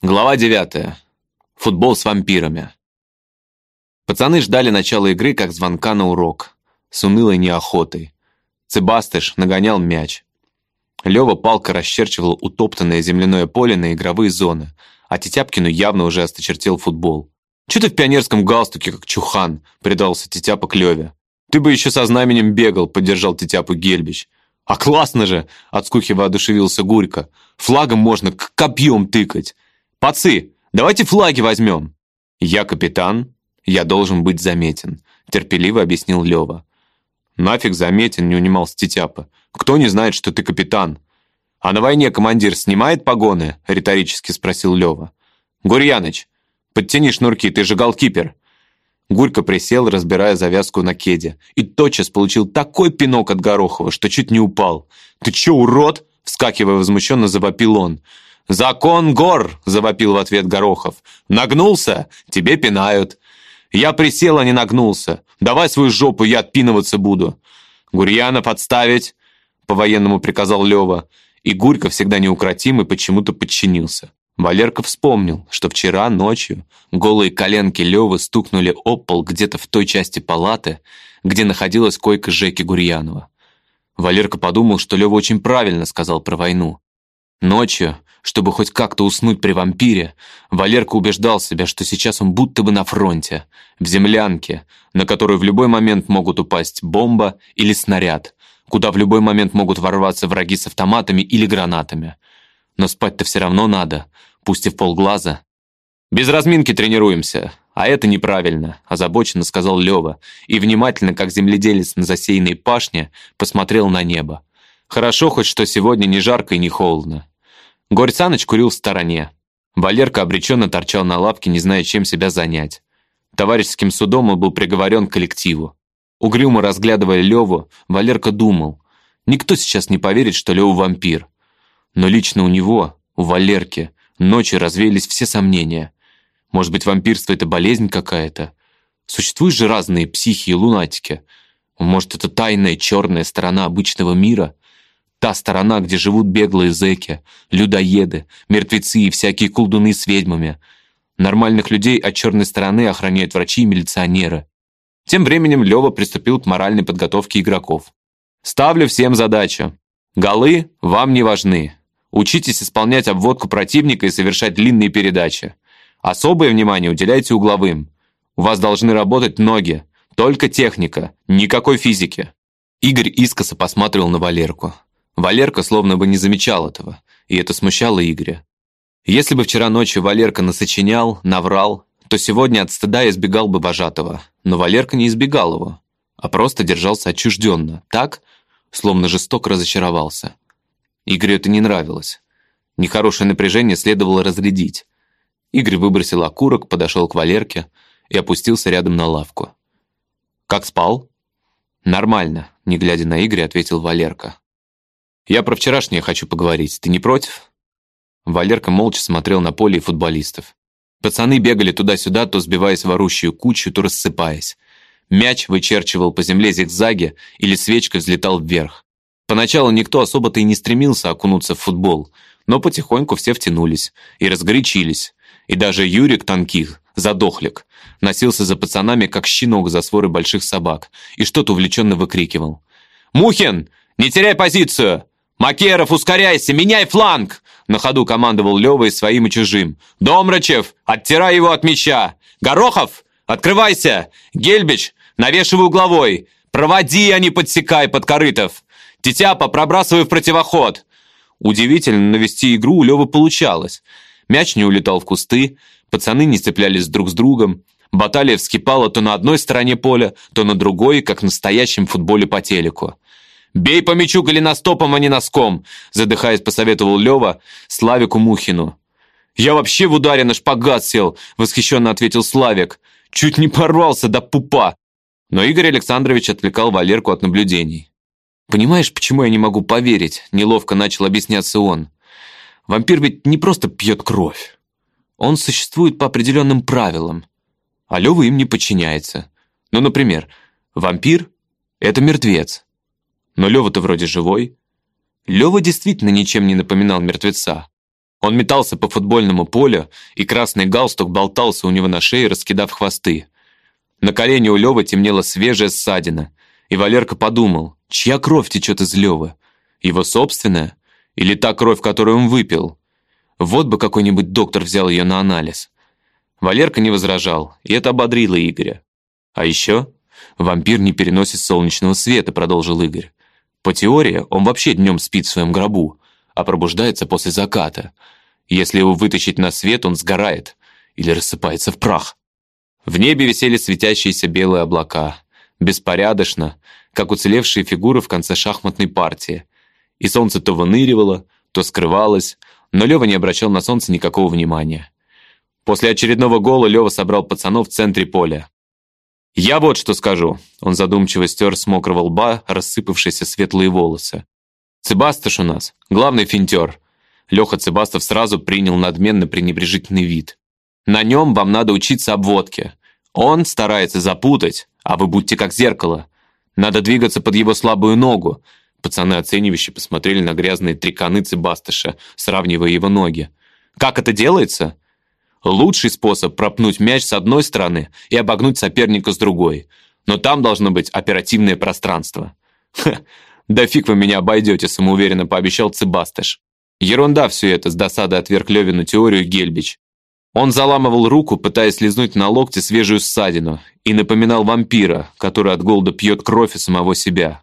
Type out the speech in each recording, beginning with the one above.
Глава 9. Футбол с вампирами. Пацаны ждали начала игры, как звонка на урок, с унылой неохотой. Цебастыш нагонял мяч. Лёва палка расчерчивал утоптанное земляное поле на игровые зоны, а Тетяпкину явно уже осточертел футбол. «Чё ты в пионерском галстуке, как чухан?» — предался Тетяпа к Лёве. «Ты бы еще со знаменем бегал», — поддержал Тетяпу Гельбич. «А классно же!» — от скуки воодушевился Гурько. «Флагом можно к копьем тыкать!» «Пацы, давайте флаги возьмем!» «Я капитан, я должен быть заметен», — терпеливо объяснил Лёва. «Нафиг заметен», — не унимался Титяпа. «Кто не знает, что ты капитан?» «А на войне командир снимает погоны?» — риторически спросил Лёва. «Гурьяныч, подтяни шнурки, ты же голкипер!» Гурька присел, разбирая завязку на кеде, и тотчас получил такой пинок от Горохова, что чуть не упал. «Ты чё, урод?» — вскакивая возмущенно, завопил он. «Закон гор!» — завопил в ответ Горохов. «Нагнулся? Тебе пинают». «Я присел, а не нагнулся. Давай свою жопу, я отпинываться буду». «Гурьяна подставить!» — по-военному приказал Лёва. И Гурька, всегда неукротимый, почему-то подчинился. Валерка вспомнил, что вчера ночью голые коленки Лёвы стукнули об пол где-то в той части палаты, где находилась койка Жеки Гурьянова. Валерка подумал, что Лёва очень правильно сказал про войну. Ночью, чтобы хоть как-то уснуть при вампире, Валерка убеждал себя, что сейчас он будто бы на фронте, в землянке, на которую в любой момент могут упасть бомба или снаряд, куда в любой момент могут ворваться враги с автоматами или гранатами. Но спать-то все равно надо, пусть и в полглаза. «Без разминки тренируемся, а это неправильно», озабоченно сказал Лева и внимательно, как земледелец на засеянной пашне, посмотрел на небо. Хорошо хоть, что сегодня не жарко и не холодно. Горь курил в стороне. Валерка обреченно торчал на лавке, не зная, чем себя занять. Товарищеским судом он был приговорен к коллективу. Угрюмо разглядывая Леву, Валерка думал, никто сейчас не поверит, что Лева вампир. Но лично у него, у Валерки, ночью развеялись все сомнения. Может быть, вампирство — это болезнь какая-то? Существуют же разные психи и лунатики. Может, это тайная черная сторона обычного мира? Та сторона, где живут беглые зэки, людоеды, мертвецы и всякие колдуны с ведьмами. Нормальных людей от черной стороны охраняют врачи и милиционеры. Тем временем Лёва приступил к моральной подготовке игроков. «Ставлю всем задачу. Голы вам не важны. Учитесь исполнять обводку противника и совершать длинные передачи. Особое внимание уделяйте угловым. У вас должны работать ноги. Только техника, никакой физики». Игорь искоса посматривал на Валерку. Валерка словно бы не замечал этого, и это смущало Игоря. Если бы вчера ночью Валерка насочинял, наврал, то сегодня от стыда избегал бы вожатого. Но Валерка не избегал его, а просто держался отчужденно, так, словно жестоко разочаровался. Игорю это не нравилось. Нехорошее напряжение следовало разрядить. Игорь выбросил окурок, подошел к Валерке и опустился рядом на лавку. «Как спал?» «Нормально», — не глядя на Игоря, ответил Валерка. «Я про вчерашнее хочу поговорить. Ты не против?» Валерка молча смотрел на поле и футболистов. Пацаны бегали туда-сюда, то сбиваясь в орущую кучу, то рассыпаясь. Мяч вычерчивал по земле зигзаги или свечкой взлетал вверх. Поначалу никто особо-то и не стремился окунуться в футбол, но потихоньку все втянулись и разгорячились. И даже Юрик Танких, задохлик, носился за пацанами, как щенок за своры больших собак, и что-то увлеченно выкрикивал. «Мухин, не теряй позицию! «Макеров, ускоряйся! Меняй фланг!» На ходу командовал Лёва и своим и чужим. «Домрачев, оттирай его от мяча! Горохов, открывайся! Гельбич, навешивай угловой! Проводи, а не подсекай, Подкорытов! Тетяпа, пробрасывай в противоход!» Удивительно, навести игру у Лёвы получалось. Мяч не улетал в кусты, пацаны не цеплялись друг с другом, баталия вскипала то на одной стороне поля, то на другой, как в настоящем футболе по телеку. «Бей по мячу голеностопом, а не носком!» Задыхаясь, посоветовал Лева Славику Мухину. «Я вообще в ударе на шпагат сел!» Восхищенно ответил Славик. «Чуть не порвался до пупа!» Но Игорь Александрович отвлекал Валерку от наблюдений. «Понимаешь, почему я не могу поверить?» Неловко начал объясняться он. «Вампир ведь не просто пьет кровь. Он существует по определенным правилам, а Лёва им не подчиняется. Ну, например, вампир — это мертвец, но Лёва-то вроде живой. Лёва действительно ничем не напоминал мертвеца. Он метался по футбольному полю, и красный галстук болтался у него на шее, раскидав хвосты. На колене у Лёвы темнела свежая ссадина, и Валерка подумал, чья кровь течет из Лёвы? Его собственная? Или та кровь, которую он выпил? Вот бы какой-нибудь доктор взял ее на анализ. Валерка не возражал, и это ободрило Игоря. А еще вампир не переносит солнечного света, продолжил Игорь. По теории, он вообще днем спит в своем гробу, а пробуждается после заката. Если его вытащить на свет, он сгорает или рассыпается в прах. В небе висели светящиеся белые облака, беспорядочно, как уцелевшие фигуры в конце шахматной партии. И солнце то выныривало, то скрывалось, но Лёва не обращал на солнце никакого внимания. После очередного гола Лёва собрал пацанов в центре поля. «Я вот что скажу», — он задумчиво стер с мокрого лба рассыпавшиеся светлые волосы. «Цыбастыш у нас, главный финтер». Лёха Цыбастов сразу принял надменно пренебрежительный вид. «На нем вам надо учиться обводке. Он старается запутать, а вы будьте как зеркало. Надо двигаться под его слабую ногу». Пацаны оценивающе посмотрели на грязные триконы Цыбастыша, сравнивая его ноги. «Как это делается?» Лучший способ пропнуть мяч с одной стороны и обогнуть соперника с другой. Но там должно быть оперативное пространство. Ха, да фиг вы меня обойдете, самоуверенно пообещал Цыбастыш. Ерунда все это, с досадой отверг Левину теорию Гельбич. Он заламывал руку, пытаясь лизнуть на локте свежую ссадину, и напоминал вампира, который от голода пьет кровь и самого себя.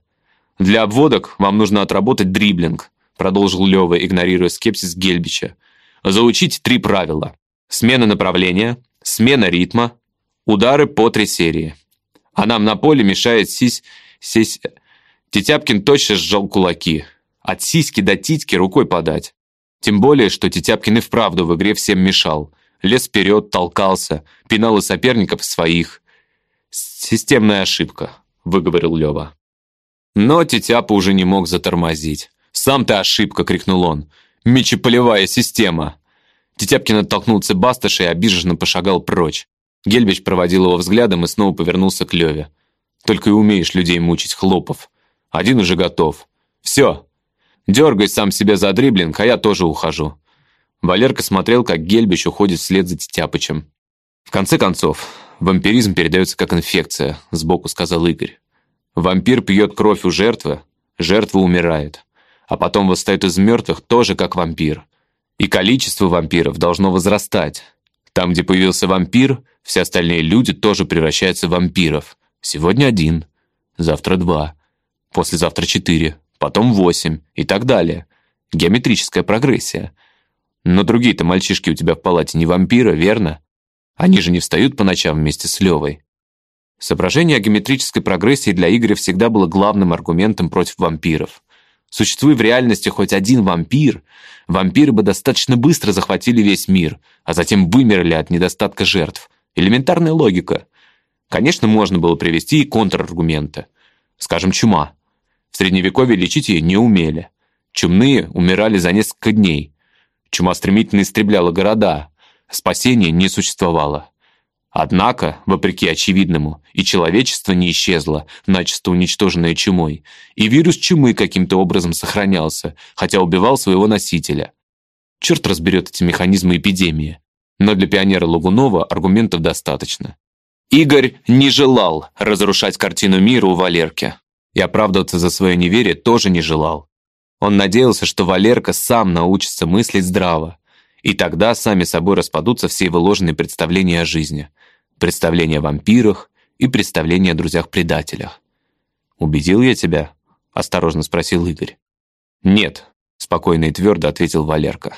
«Для обводок вам нужно отработать дриблинг», продолжил Лева, игнорируя скепсис Гельбича. «Заучить три правила. Смена направления, смена ритма, удары по три серии. А нам на поле мешает сись... сись... Тетяпкин точно сжал кулаки. От сиськи до титьки рукой подать. Тем более, что Тетяпкин и вправду в игре всем мешал. Лез вперед, толкался, пинал и соперников своих. «Системная ошибка», — выговорил Лева. Но Тетяпа уже не мог затормозить. «Сам ты ошибка!» — крикнул он. «Мечеполевая система!» Тетяпкин оттолкнул Цебастыша и обиженно пошагал прочь. Гельбич проводил его взглядом и снова повернулся к Леве. «Только и умеешь людей мучить, Хлопов. Один уже готов. Все. Дергай сам себя за дриблинг, а я тоже ухожу». Валерка смотрел, как Гельбич уходит вслед за Тетяпычем. «В конце концов, вампиризм передается как инфекция», — сбоку сказал Игорь. «Вампир пьет кровь у жертвы, жертва умирает, а потом восстает из мертвых тоже как вампир. И количество вампиров должно возрастать. Там, где появился вампир, все остальные люди тоже превращаются в вампиров. Сегодня один, завтра два, послезавтра четыре, потом восемь и так далее. Геометрическая прогрессия. Но другие-то мальчишки у тебя в палате не вампиры, верно? Они же не встают по ночам вместе с Левой. Соображение о геометрической прогрессии для Игоря всегда было главным аргументом против вампиров. Существуя в реальности хоть один вампир, вампиры бы достаточно быстро захватили весь мир, а затем вымерли от недостатка жертв. Элементарная логика. Конечно, можно было привести и контраргументы. Скажем, чума. В Средневековье лечить ее не умели. Чумные умирали за несколько дней. Чума стремительно истребляла города. Спасения не существовало. Однако, вопреки очевидному, и человечество не исчезло, начисто уничтоженное чумой, и вирус чумы каким-то образом сохранялся, хотя убивал своего носителя. Черт разберет эти механизмы эпидемии. Но для пионера Лагунова аргументов достаточно. Игорь не желал разрушать картину мира у Валерки. И оправдываться за свое неверие тоже не желал. Он надеялся, что Валерка сам научится мыслить здраво, и тогда сами собой распадутся все его ложные представления о жизни – представление о вампирах и представление о друзьях-предателях. «Убедил я тебя?» — осторожно спросил Игорь. «Нет», — спокойно и твердо ответил Валерка.